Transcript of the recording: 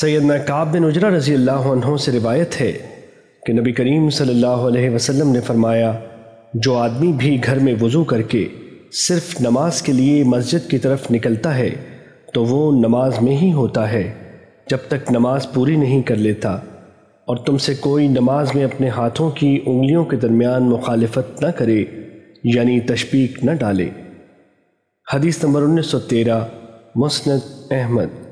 سیدنا کعب بن اجرا رضی اللہ عنہ سے روایت ہے کہ نبی کریم صلی اللہ علیہ وسلم نے فرمایا، جو آدمی بھی گھر میں وضو کر کے صرف نماز کے لیے مسجد کی طرف نکلتا ہے، تو وہ نماز میں ہی ہوتا ہے، جب تک نماز پوری نہیں کر لیتا۔ اور تم سے کوئی نماز میں اپنے ہاتھوں کی انگلیوں کے درمیان مخالفت نہ کرے یعنی تشبیق نہ ڈالے۔ حدیث نمبر انیس سو تیرہ، مسند احمد۔